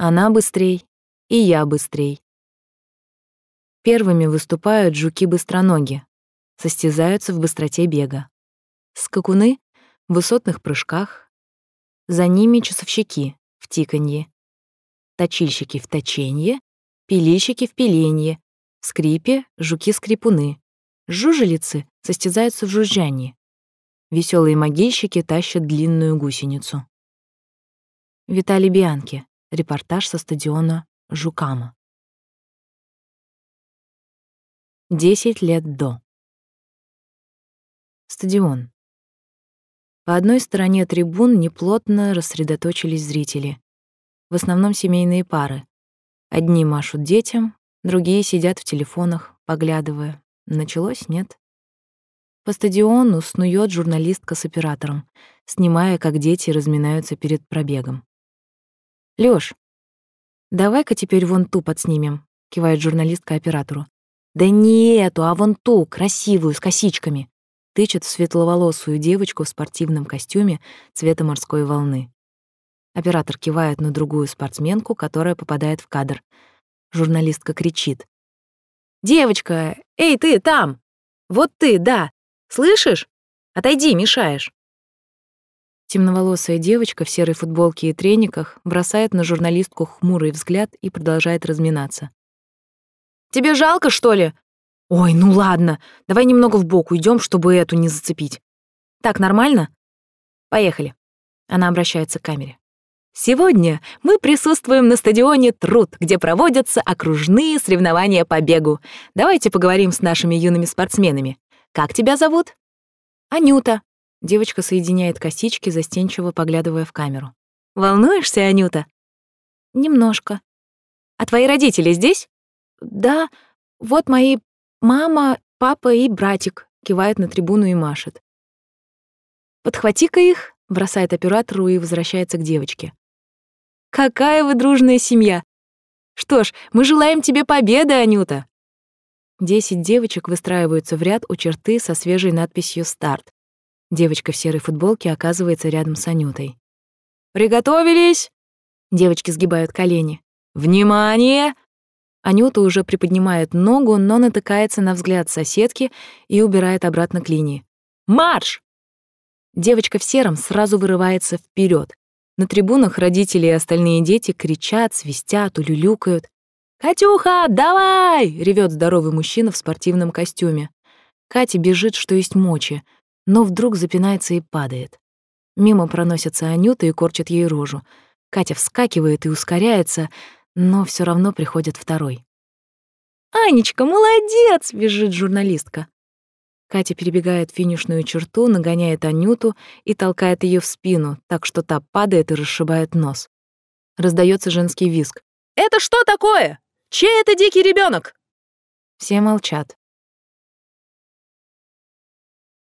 Она быстрей, и я быстрей. Первыми выступают жуки-быстроноги, состязаются в быстроте бега. Скакуны — в высотных прыжках. За ними часовщики в тиканье. Точильщики в точенье, пилищики в пиленье, в скрипе — жуки-скрипуны. Жужелицы состязаются в жужжании. Веселые могильщики тащат длинную гусеницу. Виталий Бианки. Репортаж со стадиона Жукама. Десять лет до. Стадион. По одной стороне трибун неплотно рассредоточились зрители. В основном семейные пары. Одни машут детям, другие сидят в телефонах, поглядывая. Началось, нет? По стадиону снует журналистка с оператором, снимая, как дети разминаются перед пробегом. «Лёш, давай-ка теперь вон ту подснимем», — кивает журналистка оператору. «Да не эту, а вон ту, красивую, с косичками», — тычет в светловолосую девочку в спортивном костюме цвета морской волны. Оператор кивает на другую спортсменку, которая попадает в кадр. Журналистка кричит. «Девочка, эй, ты там! Вот ты, да! Слышишь? Отойди, мешаешь!» Темноволосая девочка в серой футболке и трениках бросает на журналистку хмурый взгляд и продолжает разминаться. «Тебе жалко, что ли?» «Ой, ну ладно, давай немного в бок уйдем, чтобы эту не зацепить. Так, нормально? Поехали». Она обращается к камере. Сегодня мы присутствуем на стадионе Труд, где проводятся окружные соревнования по бегу. Давайте поговорим с нашими юными спортсменами. Как тебя зовут? Анюта. Девочка соединяет косички, застенчиво поглядывая в камеру. Волнуешься, Анюта? Немножко. А твои родители здесь? Да, вот мои мама, папа и братик, кивает на трибуну и машет. Подхвати-ка их, бросает оператору и возвращается к девочке. Какая вы дружная семья! Что ж, мы желаем тебе победы, Анюта!» Десять девочек выстраиваются в ряд у черты со свежей надписью «Старт». Девочка в серой футболке оказывается рядом с Анютой. «Приготовились?» Девочки сгибают колени. «Внимание!» Анюта уже приподнимает ногу, но натыкается на взгляд соседки и убирает обратно к линии. «Марш!» Девочка в сером сразу вырывается вперед. На трибунах родители и остальные дети кричат, свистят, улюлюкают. «Катюха, давай!» — ревет здоровый мужчина в спортивном костюме. Катя бежит, что есть мочи, но вдруг запинается и падает. Мимо проносятся Анюта и корчат ей рожу. Катя вскакивает и ускоряется, но все равно приходит второй. «Анечка, молодец!» — бежит журналистка. Катя перебегает финишную черту, нагоняет Анюту и толкает ее в спину, так что та падает и расшибает нос. Раздается женский визг. «Это что такое? Чей это дикий ребенок? Все молчат.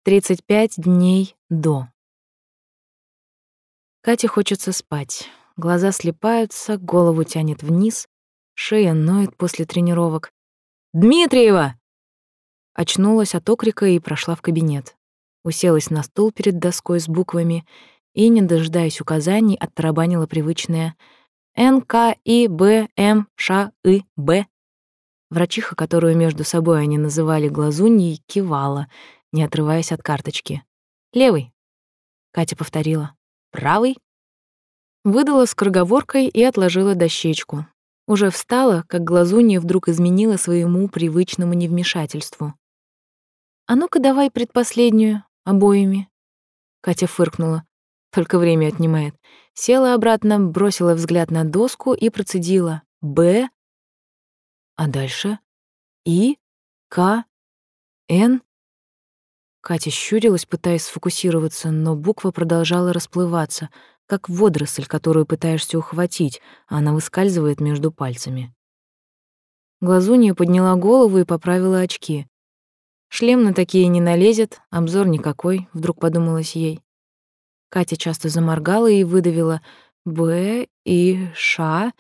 35 дней до. Кате хочется спать. Глаза слепаются, голову тянет вниз, шея ноет после тренировок. «Дмитриева!» Очнулась от окрика и прошла в кабинет. Уселась на стул перед доской с буквами и, не дожидаясь указаний, оттарабанила привычное «Н, К, И, Б, М, Ш, И, Б». Врачиха, которую между собой они называли глазуньей, кивала, не отрываясь от карточки. «Левый», — Катя повторила. «Правый?» Выдала скороговоркой и отложила дощечку. Уже встала, как глазунья вдруг изменила своему привычному невмешательству. «А ну-ка давай предпоследнюю, обоими». Катя фыркнула. Только время отнимает. Села обратно, бросила взгляд на доску и процедила. «Б». А дальше? «И», «К», «Н». Катя щурилась, пытаясь сфокусироваться, но буква продолжала расплываться, как водоросль, которую пытаешься ухватить, а она выскальзывает между пальцами. Глазунья подняла голову и поправила очки. Шлем на такие не налезет, обзор никакой, вдруг подумалось ей. Катя часто заморгала и выдавила «Б» и «Ш»,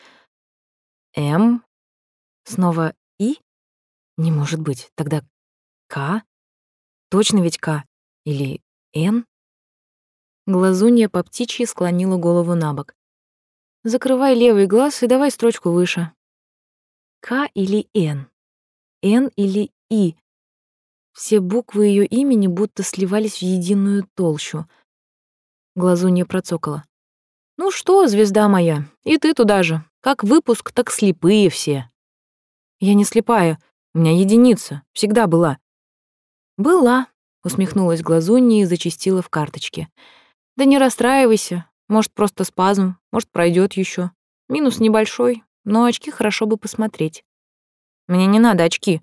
«М», снова «И». Не может быть, тогда «К»? Точно ведь «К» или «Н»? Глазунья по птичьи склонила голову на бок. Закрывай левый глаз и давай строчку выше. К или Н? Н или И? Все буквы ее имени будто сливались в единую толщу. Глазунья процокала. «Ну что, звезда моя, и ты туда же. Как выпуск, так слепые все». «Я не слепая, у меня единица, всегда была». «Была», — усмехнулась глазунья и зачистила в карточке. «Да не расстраивайся, может, просто спазм, может, пройдет еще. Минус небольшой, но очки хорошо бы посмотреть». «Мне не надо очки».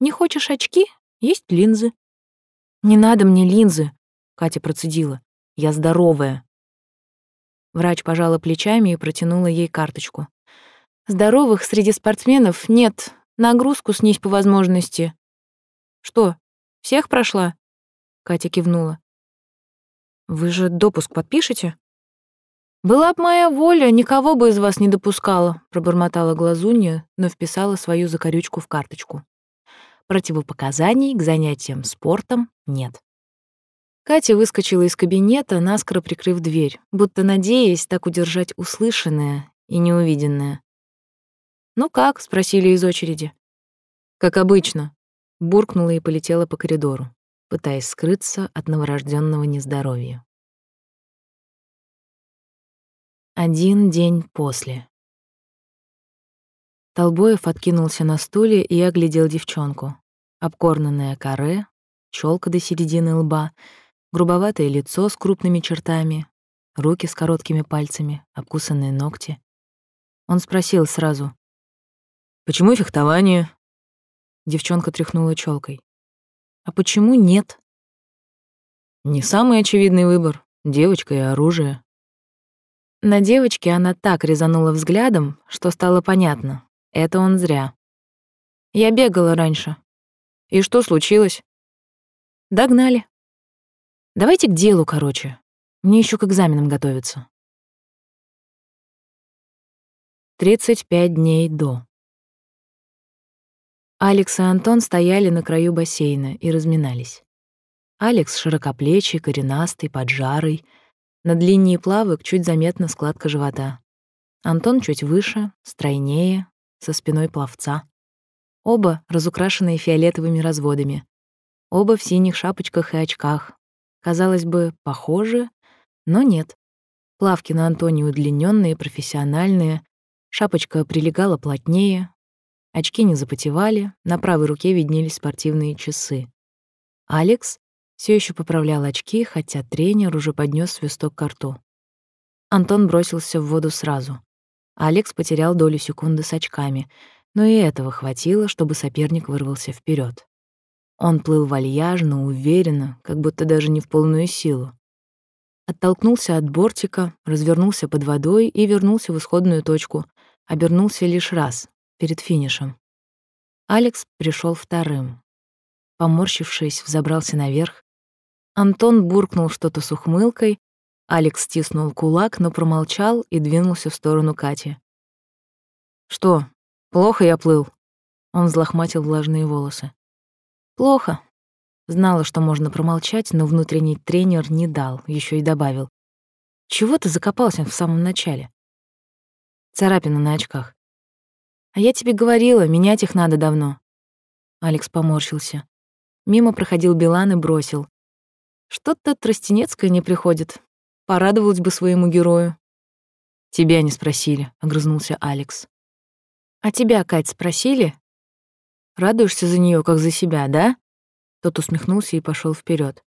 «Не хочешь очки? Есть линзы». «Не надо мне линзы», — Катя процедила. «Я здоровая». Врач пожала плечами и протянула ей карточку. «Здоровых среди спортсменов нет. Нагрузку снись по возможности». «Что, всех прошла?» Катя кивнула. «Вы же допуск подпишете?» «Была б моя воля, никого бы из вас не допускала», пробормотала глазунья, но вписала свою закорючку в карточку. Противопоказаний к занятиям спортом нет. Катя выскочила из кабинета, наскоро прикрыв дверь, будто надеясь так удержать услышанное и неувиденное. «Ну как?» — спросили из очереди. «Как обычно», — буркнула и полетела по коридору, пытаясь скрыться от новорожденного нездоровья. Один день после. Толбоев откинулся на стуле и оглядел девчонку. Обкорнанная каре, челка до середины лба — грубоватое лицо с крупными чертами, руки с короткими пальцами, обкусанные ногти. Он спросил сразу. «Почему фехтование?» Девчонка тряхнула челкой. «А почему нет?» «Не самый очевидный выбор. Девочка и оружие». На девочке она так резанула взглядом, что стало понятно. Это он зря. Я бегала раньше. И что случилось? Догнали. Давайте к делу, короче. Мне еще к экзаменам готовиться. 35 дней до. Алекс и Антон стояли на краю бассейна и разминались. Алекс широкоплечий, коренастый, поджарый. На длине плавок чуть заметна складка живота. Антон чуть выше, стройнее, со спиной пловца. Оба разукрашенные фиолетовыми разводами. Оба в синих шапочках и очках, Казалось бы, похожи, но нет. Плавки на Антоне удлиненные, профессиональные, шапочка прилегала плотнее, очки не запотевали, на правой руке виднелись спортивные часы. Алекс все еще поправлял очки, хотя тренер уже поднес свисток к рту. Антон бросился в воду сразу. Алекс потерял долю секунды с очками, но и этого хватило, чтобы соперник вырвался вперед. Он плыл вальяжно, уверенно, как будто даже не в полную силу. Оттолкнулся от бортика, развернулся под водой и вернулся в исходную точку. Обернулся лишь раз, перед финишем. Алекс пришел вторым. Поморщившись, взобрался наверх. Антон буркнул что-то с ухмылкой. Алекс стиснул кулак, но промолчал и двинулся в сторону Кати. «Что, плохо я плыл?» Он взлохматил влажные волосы. Плохо. Знала, что можно промолчать, но внутренний тренер не дал, еще и добавил. Чего ты закопался в самом начале? Царапина на очках. А я тебе говорила, менять их надо давно. Алекс поморщился. Мимо проходил Билан и бросил. Что-то Тростенецкая не приходит. Порадовалась бы своему герою. Тебя не спросили, огрызнулся Алекс. А тебя, Кать, спросили? Радуешься за нее, как за себя, да?» Тот усмехнулся и пошел вперед.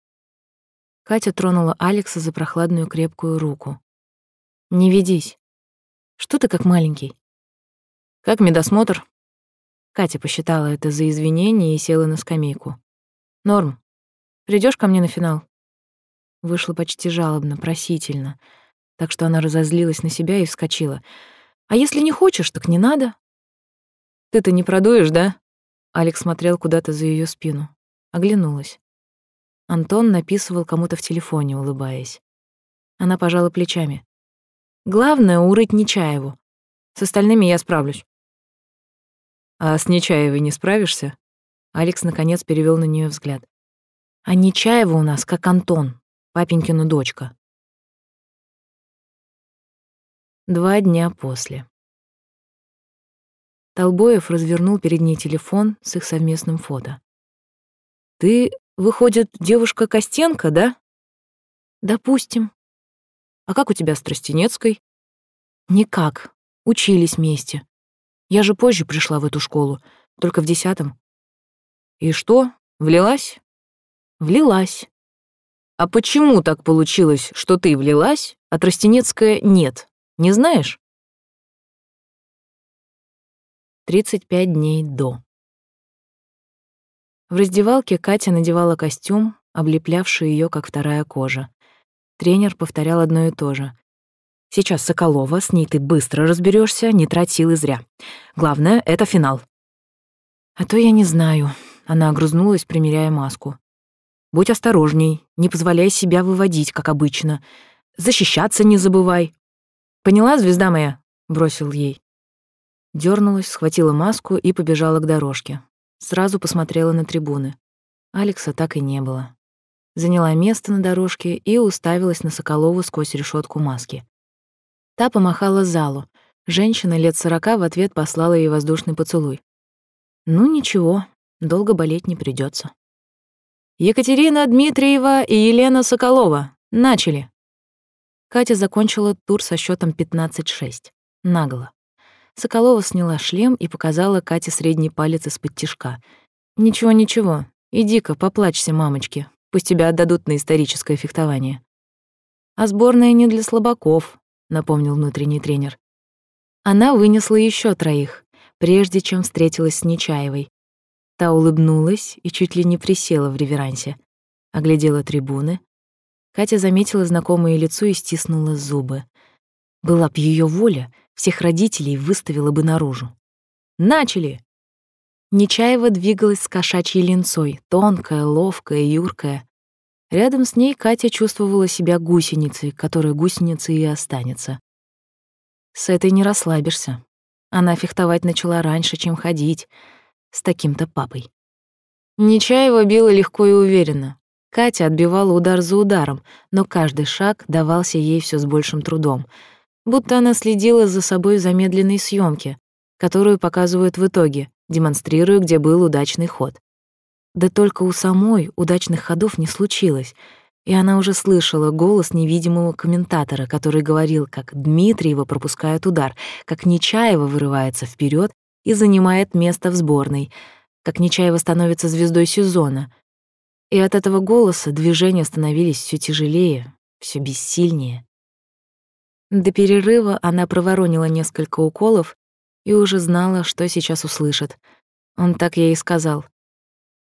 Катя тронула Алекса за прохладную крепкую руку. «Не ведись. Что ты как маленький?» «Как медосмотр?» Катя посчитала это за извинение и села на скамейку. «Норм. Придешь ко мне на финал?» Вышло почти жалобно, просительно, так что она разозлилась на себя и вскочила. «А если не хочешь, так не надо». «Ты-то не продуешь, да?» Алекс смотрел куда-то за ее спину. Оглянулась. Антон написывал кому-то в телефоне, улыбаясь. Она пожала плечами. «Главное — урыть Нечаеву. С остальными я справлюсь». «А с Нечаевой не справишься?» Алекс наконец перевел на нее взгляд. «А Нечаева у нас как Антон, папенькину дочка». Два дня после. Толбоев развернул перед ней телефон с их совместным фото. «Ты, выходит, девушка Костенко, да?» «Допустим. А как у тебя с Тростенецкой?» «Никак. Учились вместе. Я же позже пришла в эту школу, только в десятом». «И что, влилась?» «Влилась». «А почему так получилось, что ты влилась, а Тростенецкая нет? Не знаешь?» 35 дней до. В раздевалке Катя надевала костюм, облеплявший ее как вторая кожа. Тренер повторял одно и то же. «Сейчас Соколова, с ней ты быстро разберешься, не трать силы зря. Главное — это финал». «А то я не знаю», — она огрызнулась, примеряя маску. «Будь осторожней, не позволяй себя выводить, как обычно. Защищаться не забывай». «Поняла, звезда моя?» — бросил ей. Дёрнулась, схватила маску и побежала к дорожке. Сразу посмотрела на трибуны. Алекса так и не было. Заняла место на дорожке и уставилась на Соколову сквозь решетку маски. Та помахала залу. Женщина лет сорока в ответ послала ей воздушный поцелуй. Ну ничего, долго болеть не придется. Екатерина Дмитриева и Елена Соколова. Начали. Катя закончила тур со счетом 15-6. Нагло. Соколова сняла шлем и показала Кате средний палец из-под тишка. «Ничего-ничего, иди-ка, поплачься, мамочки, пусть тебя отдадут на историческое фехтование». «А сборная не для слабаков», — напомнил внутренний тренер. Она вынесла еще троих, прежде чем встретилась с Нечаевой. Та улыбнулась и чуть ли не присела в реверансе. Оглядела трибуны. Катя заметила знакомое лицо и стиснула зубы. Была б ее воля, всех родителей выставила бы наружу. «Начали!» Нечаева двигалась с кошачьей линцой, тонкая, ловкая, юркая. Рядом с ней Катя чувствовала себя гусеницей, которая гусеницей и останется. С этой не расслабишься. Она фехтовать начала раньше, чем ходить. С таким-то папой. Нечаева била легко и уверенно. Катя отбивала удар за ударом, но каждый шаг давался ей все с большим трудом — будто она следила за собой в замедленной съемке, которую показывают в итоге, демонстрируя, где был удачный ход. Да только у самой удачных ходов не случилось, и она уже слышала голос невидимого комментатора, который говорил, как Дмитриева пропускает удар, как Нечаева вырывается вперед и занимает место в сборной, как Нечаева становится звездой сезона. И от этого голоса движения становились все тяжелее, все бессильнее. До перерыва она проворонила несколько уколов и уже знала, что сейчас услышит. Он так ей и сказал.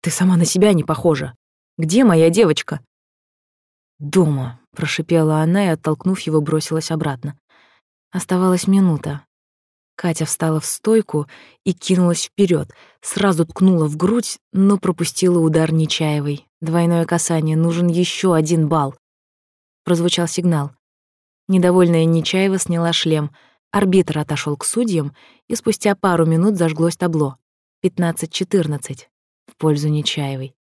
«Ты сама на себя не похожа. Где моя девочка?» «Дома», — прошипела она и, оттолкнув его, бросилась обратно. Оставалась минута. Катя встала в стойку и кинулась вперед, сразу ткнула в грудь, но пропустила удар Нечаевой. Двойное касание, нужен еще один балл. Прозвучал сигнал. Недовольная Нечаева сняла шлем. Арбитр отошел к судьям, и спустя пару минут зажглось табло. 15-14 в пользу Нечаевой.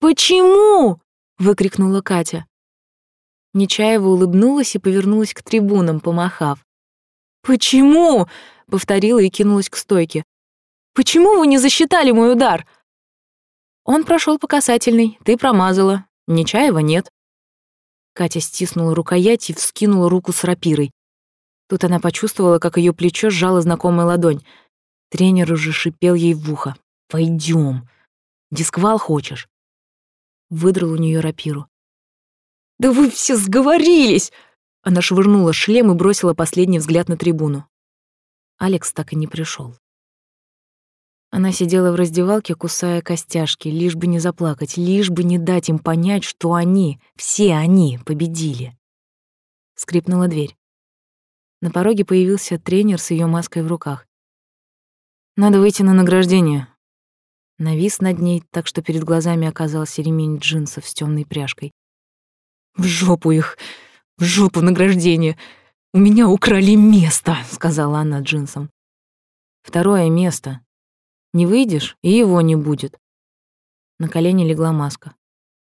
«Почему?» — выкрикнула Катя. Нечаева улыбнулась и повернулась к трибунам, помахав. «Почему?» — повторила и кинулась к стойке. «Почему вы не засчитали мой удар?» «Он прошел по касательной, ты промазала. Нечаева нет». Катя стиснула рукоять и вскинула руку с рапирой. Тут она почувствовала, как ее плечо сжала знакомая ладонь. Тренер уже шипел ей в ухо. «Пойдем. Дисквал хочешь?» Выдрал у нее рапиру. «Да вы все сговорились!» Она швырнула шлем и бросила последний взгляд на трибуну. Алекс так и не пришел. Она сидела в раздевалке, кусая костяшки, лишь бы не заплакать, лишь бы не дать им понять, что они, все они, победили. Скрипнула дверь. На пороге появился тренер с ее маской в руках. «Надо выйти на награждение». Навис над ней, так что перед глазами оказался ремень джинсов с темной пряжкой. «В жопу их! В жопу награждение! У меня украли место!» — сказала она джинсам. «Второе место», не выйдешь, и его не будет. На колени легла маска.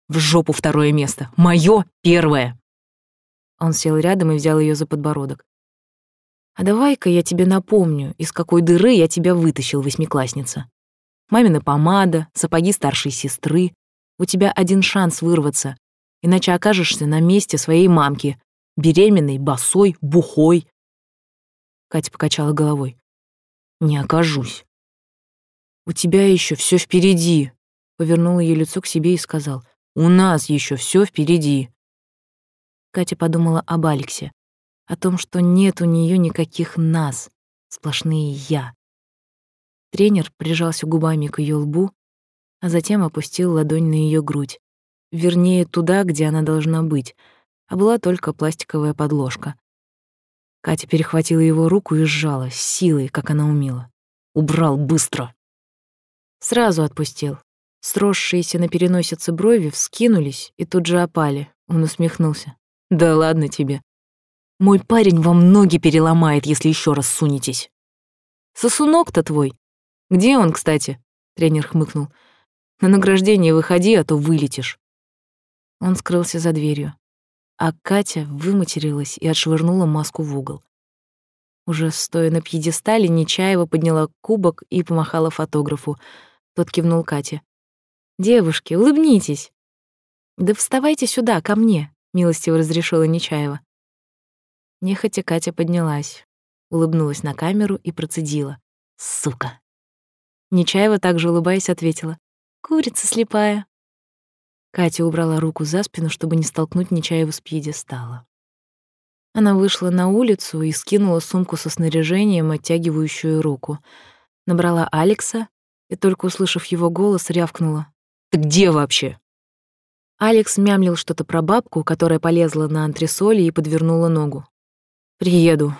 В жопу второе место. Моё первое. Он сел рядом и взял ее за подбородок. А давай-ка я тебе напомню, из какой дыры я тебя вытащил, восьмиклассница. Мамина помада, сапоги старшей сестры. У тебя один шанс вырваться, иначе окажешься на месте своей мамки, беременной, босой, бухой. Катя покачала головой. Не окажусь. У тебя еще все впереди, повернул ее лицо к себе и сказал. У нас еще все впереди. Катя подумала об Алексе о том, что нет у нее никаких нас, сплошные «я». Тренер прижался губами к ее лбу, а затем опустил ладонь на ее грудь, вернее, туда, где она должна быть, а была только пластиковая подложка. Катя перехватила его руку и сжала, с силой, как она умела. «Убрал быстро!» Сразу отпустил. Сросшиеся на переносице брови вскинулись и тут же опали. Он усмехнулся. «Да ладно тебе. Мой парень вам ноги переломает, если еще раз сунетесь. Сосунок-то твой. Где он, кстати? Тренер хмыкнул. На награждение выходи, а то вылетишь. Он скрылся за дверью. А Катя выматерилась и отшвырнула маску в угол. Уже стоя на пьедестале, Нечаева подняла кубок и помахала фотографу. Тот кивнул Кате. «Девушки, улыбнитесь!» «Да вставайте сюда, ко мне», — милостиво разрешила Нечаева. Нехотя Катя поднялась, улыбнулась на камеру и процедила. «Сука!» Нечаева также улыбаясь ответила. «Курица слепая». Катя убрала руку за спину, чтобы не столкнуть Нечаеву с пьедестала. Она вышла на улицу и скинула сумку со снаряжением, оттягивающую руку. Набрала Алекса и, только услышав его голос, рявкнула. «Ты где вообще?» Алекс мямлил что-то про бабку, которая полезла на антресоли и подвернула ногу. «Приеду».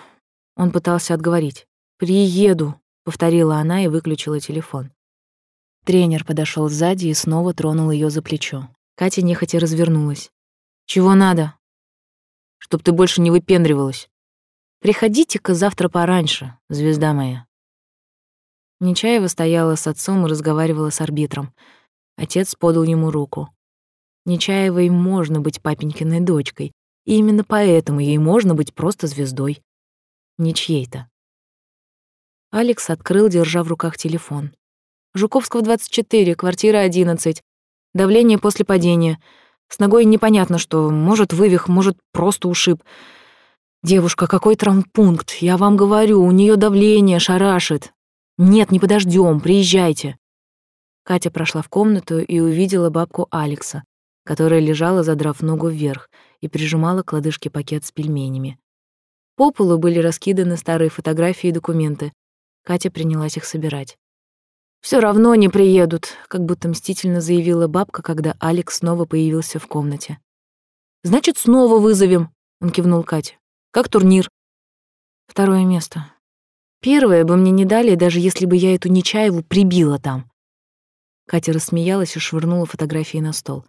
Он пытался отговорить. «Приеду», — повторила она и выключила телефон. Тренер подошел сзади и снова тронул ее за плечо. Катя нехотя развернулась. «Чего надо?» «Чтоб ты больше не выпендривалась. Приходите-ка завтра пораньше, звезда моя». Нечаева стояла с отцом и разговаривала с арбитром. Отец подал ему руку. Нечаевой можно быть папенькиной дочкой, и именно поэтому ей можно быть просто звездой. Не чьей-то. Алекс открыл, держа в руках телефон. Жуковского, 24, квартира 11. Давление после падения. С ногой непонятно что. Может, вывих, может, просто ушиб. Девушка, какой травмпункт? Я вам говорю, у нее давление шарашит. Нет, не подождем, приезжайте. Катя прошла в комнату и увидела бабку Алекса, которая лежала, задрав ногу вверх, и прижимала к лодыжке пакет с пельменями. По полу были раскиданы старые фотографии и документы. Катя принялась их собирать. Все равно не приедут», — как будто мстительно заявила бабка, когда Алекс снова появился в комнате. «Значит, снова вызовем», — он кивнул Кате. «Как турнир?» «Второе место. Первое бы мне не дали, даже если бы я эту Нечаеву прибила там». Катя рассмеялась и швырнула фотографии на стол.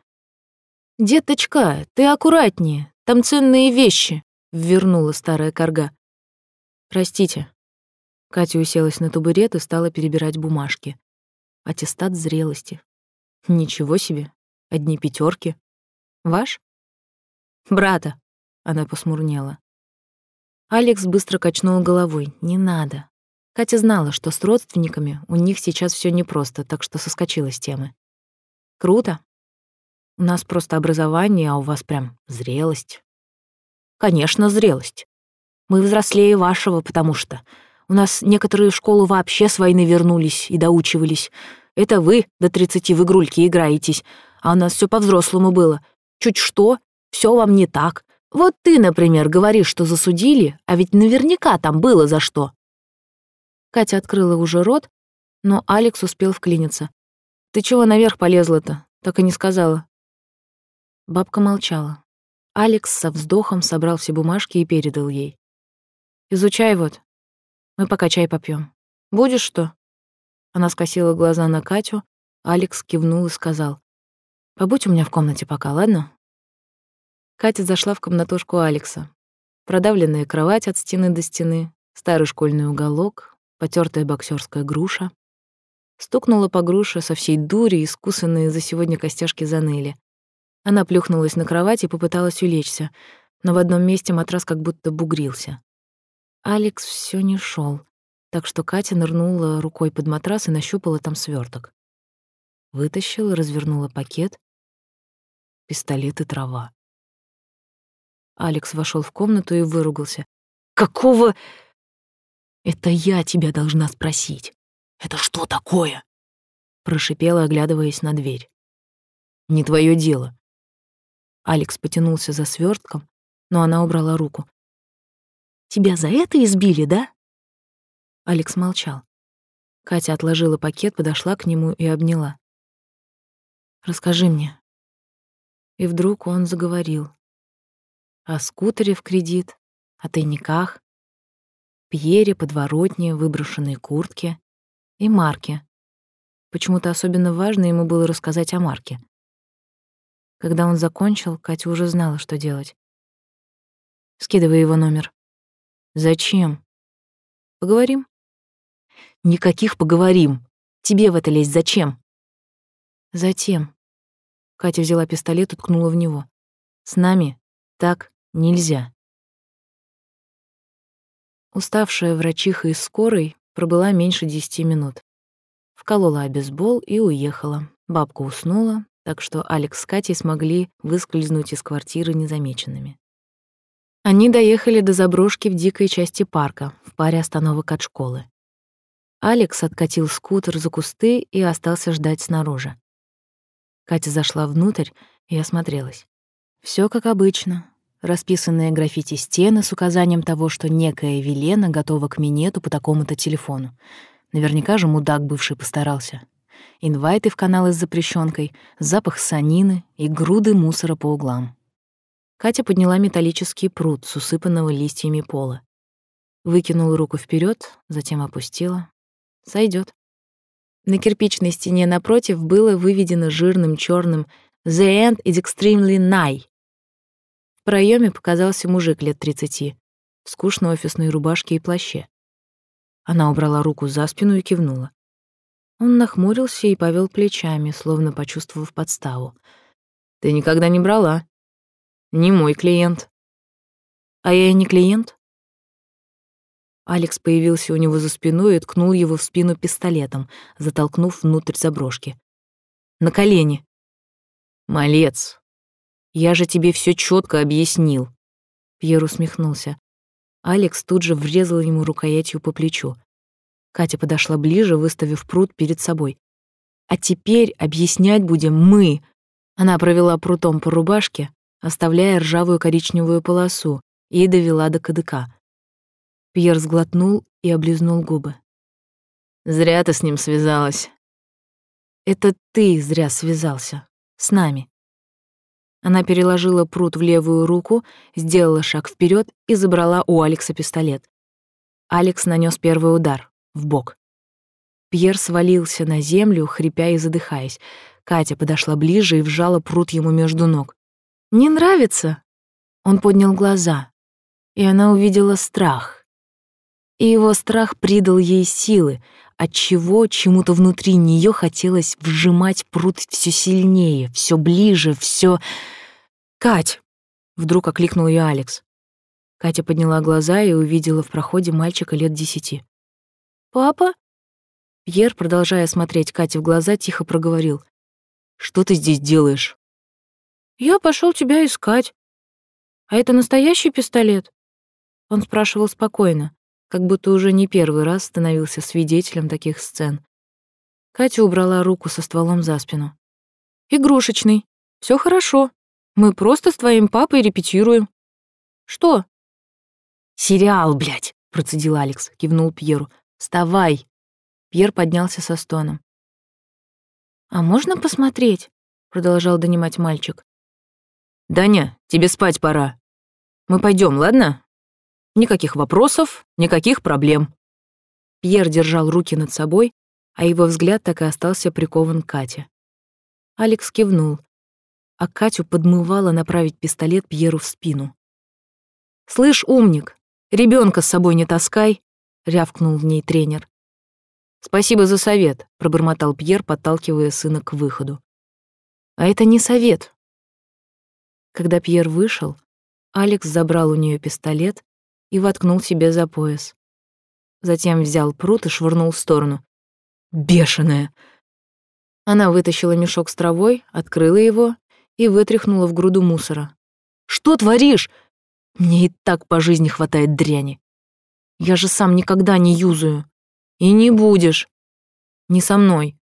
«Деточка, ты аккуратнее, там ценные вещи», — ввернула старая корга. «Простите». Катя уселась на табурет и стала перебирать бумажки. Аттестат зрелости. Ничего себе, одни пятерки. Ваш? Брата, она посмурнела. Алекс быстро качнул головой. Не надо. Катя знала, что с родственниками у них сейчас все непросто, так что соскочила с темы. Круто, у нас просто образование, а у вас прям зрелость. Конечно, зрелость. Мы взрослее вашего, потому что у нас некоторые в школу вообще с войны вернулись и доучивались. Это вы до тридцати в игрульки играетесь, а у нас все по-взрослому было. Чуть что, все вам не так. Вот ты, например, говоришь, что засудили, а ведь наверняка там было за что. Катя открыла уже рот, но Алекс успел вклиниться. «Ты чего наверх полезла-то?» Так и не сказала. Бабка молчала. Алекс со вздохом собрал все бумажки и передал ей. «Изучай вот. Мы пока чай попьем. Будешь что?» Она скосила глаза на Катю, Алекс кивнул и сказал. «Побудь у меня в комнате пока, ладно?» Катя зашла в комнатушку Алекса. Продавленная кровать от стены до стены, старый школьный уголок, потертая боксерская груша. Стукнула по груше со всей дури, искусанные за сегодня костяшки заныли. Она плюхнулась на кровать и попыталась улечься, но в одном месте матрас как будто бугрился. Алекс все не шел, так что Катя нырнула рукой под матрас и нащупала там сверток. Вытащила, развернула пакет. Пистолет и трава. Алекс вошел в комнату и выругался. «Какого...» «Это я тебя должна спросить. Это что такое?» Прошипела, оглядываясь на дверь. «Не твое дело». Алекс потянулся за свертком, но она убрала руку. «Тебя за это избили, да?» Алекс молчал. Катя отложила пакет, подошла к нему и обняла. «Расскажи мне». И вдруг он заговорил. О скутере в кредит, о тайниках, Пьере, подворотне, выброшенной куртке и Марке. Почему-то особенно важно ему было рассказать о Марке. Когда он закончил, Катя уже знала, что делать. Скидывай его номер. Зачем? Поговорим? Никаких поговорим. Тебе в это лезть зачем? Затем. Катя взяла пистолет и ткнула в него. С нами так нельзя. Уставшая врачиха из скорой пробыла меньше десяти минут. Вколола обезбол и уехала. Бабка уснула, так что Алекс с Катей смогли выскользнуть из квартиры незамеченными. Они доехали до заброшки в дикой части парка, в паре остановок от школы. Алекс откатил скутер за кусты и остался ждать снаружи. Катя зашла внутрь и осмотрелась. Все как обычно расписанные граффити стены с указанием того, что некая Велена готова к минету по такому-то телефону. Наверняка же мудак бывший постарался. Инвайты в каналы с запрещенкой, запах санины и груды мусора по углам. Катя подняла металлический пруд с усыпанного листьями пола. Выкинула руку вперед, затем опустила. Сойдет. На кирпичной стене напротив было выведено жирным черным «The end is extremely nigh», проеме показался мужик лет тридцати, в скучной офисной рубашке и плаще. Она убрала руку за спину и кивнула. Он нахмурился и повел плечами, словно почувствовав подставу. «Ты никогда не брала. Не мой клиент». «А я и не клиент?» Алекс появился у него за спиной и ткнул его в спину пистолетом, затолкнув внутрь заброшки. «На колени!» «Малец, я же тебе все четко объяснил. Пьер усмехнулся. Алекс тут же врезал ему рукоятью по плечу. Катя подошла ближе, выставив пруд перед собой. «А теперь объяснять будем мы!» Она провела прутом по рубашке, оставляя ржавую коричневую полосу, и довела до кадыка. Пьер сглотнул и облизнул губы. «Зря ты с ним связалась». «Это ты зря связался. С нами». Она переложила пруд в левую руку, сделала шаг вперед и забрала у Алекса пистолет. Алекс нанес первый удар в бок. Пьер свалился на землю, хрипя и задыхаясь. Катя подошла ближе и вжала пруд ему между ног. «Не нравится?» Он поднял глаза, и она увидела страх. И его страх придал ей силы, отчего чему-то внутри нее хотелось вжимать пруд все сильнее, все ближе, все. «Кать!» — вдруг окликнул ее Алекс. Катя подняла глаза и увидела в проходе мальчика лет десяти. «Папа?» Пьер, продолжая смотреть Кате в глаза, тихо проговорил. «Что ты здесь делаешь?» «Я пошел тебя искать. А это настоящий пистолет?» Он спрашивал спокойно как будто уже не первый раз становился свидетелем таких сцен. Катя убрала руку со стволом за спину. «Игрушечный. Все хорошо. Мы просто с твоим папой репетируем». «Что?» «Сериал, блядь!» — процедил Алекс, кивнул Пьеру. «Вставай!» Пьер поднялся со стоном. «А можно посмотреть?» — продолжал донимать мальчик. «Даня, тебе спать пора. Мы пойдем, ладно?» Никаких вопросов, никаких проблем. Пьер держал руки над собой, а его взгляд так и остался прикован к Кате. Алекс кивнул, а Катю подмывало направить пистолет Пьеру в спину. «Слышь, умник, ребенка с собой не таскай», — рявкнул в ней тренер. «Спасибо за совет», — пробормотал Пьер, подталкивая сына к выходу. «А это не совет». Когда Пьер вышел, Алекс забрал у нее пистолет и воткнул себе за пояс. Затем взял пруд и швырнул в сторону. «Бешеная!» Она вытащила мешок с травой, открыла его и вытряхнула в груду мусора. «Что творишь? Мне и так по жизни хватает дряни. Я же сам никогда не юзаю. И не будешь. Не со мной».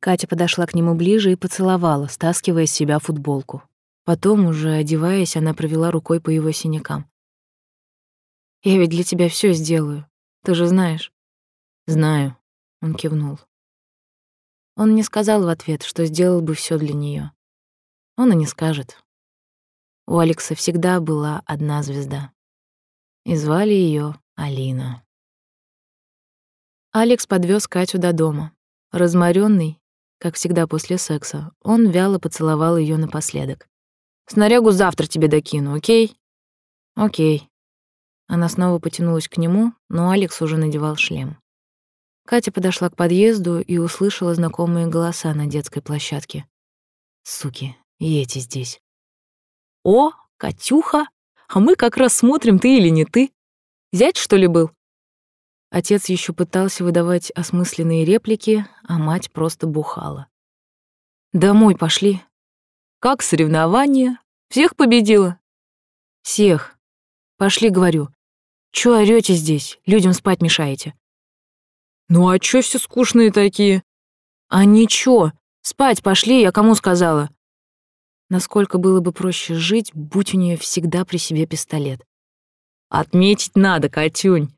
Катя подошла к нему ближе и поцеловала, стаскивая с себя футболку. Потом, уже одеваясь, она провела рукой по его синякам. «Я ведь для тебя все сделаю. Ты же знаешь». «Знаю», — он кивнул. Он не сказал в ответ, что сделал бы все для нее. Он и не скажет. У Алекса всегда была одна звезда. И звали ее Алина. Алекс подвез Катю до дома. Разморенный, как всегда после секса, он вяло поцеловал ее напоследок. «Снарягу завтра тебе докину, окей?» «Окей». Она снова потянулась к нему, но Алекс уже надевал шлем. Катя подошла к подъезду и услышала знакомые голоса на детской площадке. Суки, и эти здесь. «О, Катюха, а мы как раз смотрим, ты или не ты. Зять, что ли, был?» Отец еще пытался выдавать осмысленные реплики, а мать просто бухала. «Домой пошли». «Как соревнование? Всех победила?» «Всех. Пошли, говорю. Чё орёте здесь? Людям спать мешаете?» «Ну а чё все скучные такие?» «А ничего, спать пошли, я кому сказала?» Насколько было бы проще жить, будь у нее всегда при себе пистолет. «Отметить надо, Катюнь!»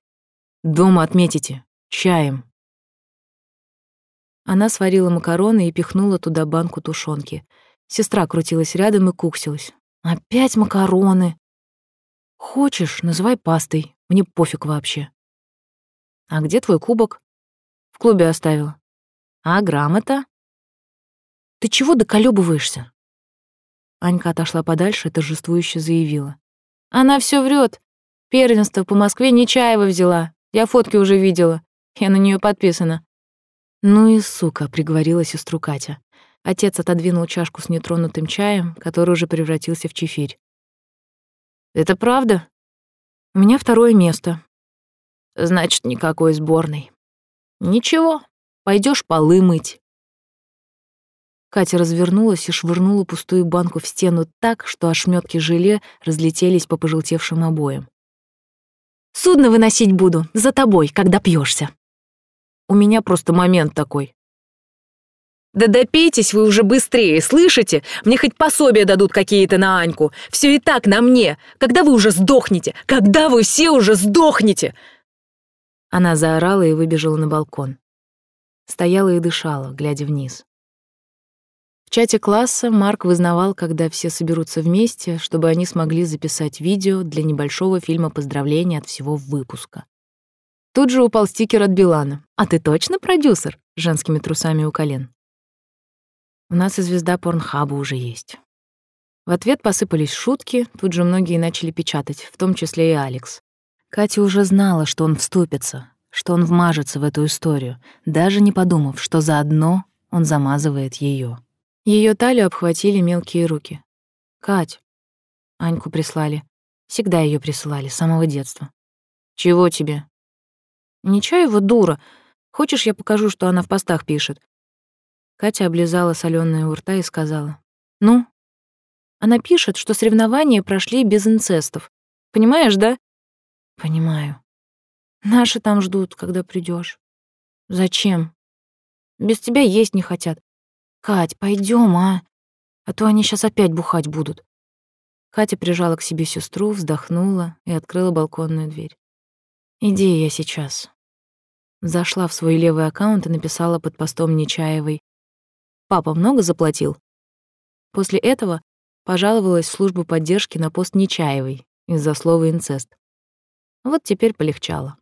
«Дома отметите. Чаем». Она сварила макароны и пихнула туда банку тушенки. Сестра крутилась рядом и куксилась. «Опять макароны!» «Хочешь, называй пастой. Мне пофиг вообще». «А где твой кубок?» В клубе оставила. А грамота? Ты чего доколёбываешься? Анька отошла подальше и торжествующе заявила. Она все врет. Первенство по Москве Нечаева взяла. Я фотки уже видела. Я на нее подписана. Ну и сука, приговорила сестру Катя. Отец отодвинул чашку с нетронутым чаем, который уже превратился в чефирь. «Это правда? У меня второе место. Значит, никакой сборной. «Ничего, пойдешь полы мыть». Катя развернулась и швырнула пустую банку в стену так, что ошметки желе разлетелись по пожелтевшим обоям. «Судно выносить буду, за тобой, когда пьешься. У меня просто момент такой. «Да допейтесь вы уже быстрее, слышите? Мне хоть пособия дадут какие-то на Аньку. Все и так на мне. Когда вы уже сдохнете? Когда вы все уже сдохнете?» Она заорала и выбежала на балкон. Стояла и дышала, глядя вниз. В чате класса Марк вызнавал, когда все соберутся вместе, чтобы они смогли записать видео для небольшого фильма поздравления от всего выпуска. Тут же упал стикер от Билана. «А ты точно продюсер?» женскими трусами у колен. «У нас и звезда порнхаба уже есть». В ответ посыпались шутки, тут же многие начали печатать, в том числе и Алекс. Катя уже знала, что он вступится, что он вмажется в эту историю, даже не подумав, что заодно он замазывает ее. Ее талию обхватили мелкие руки. «Кать!» Аньку прислали. Всегда ее присылали, с самого детства. «Чего тебе?» «Нечаева дура. Хочешь, я покажу, что она в постах пишет?» Катя облизала солёное у рта и сказала. «Ну?» Она пишет, что соревнования прошли без инцестов. Понимаешь, да? Понимаю. Наши там ждут, когда придешь. Зачем? Без тебя есть не хотят. Кать, пойдем, а? А то они сейчас опять бухать будут. Катя прижала к себе сестру, вздохнула и открыла балконную дверь. Иди я сейчас. Зашла в свой левый аккаунт и написала под постом Нечаевой. Папа много заплатил? После этого пожаловалась в службу поддержки на пост Нечаевой из-за слова инцест. Вот теперь полегчало.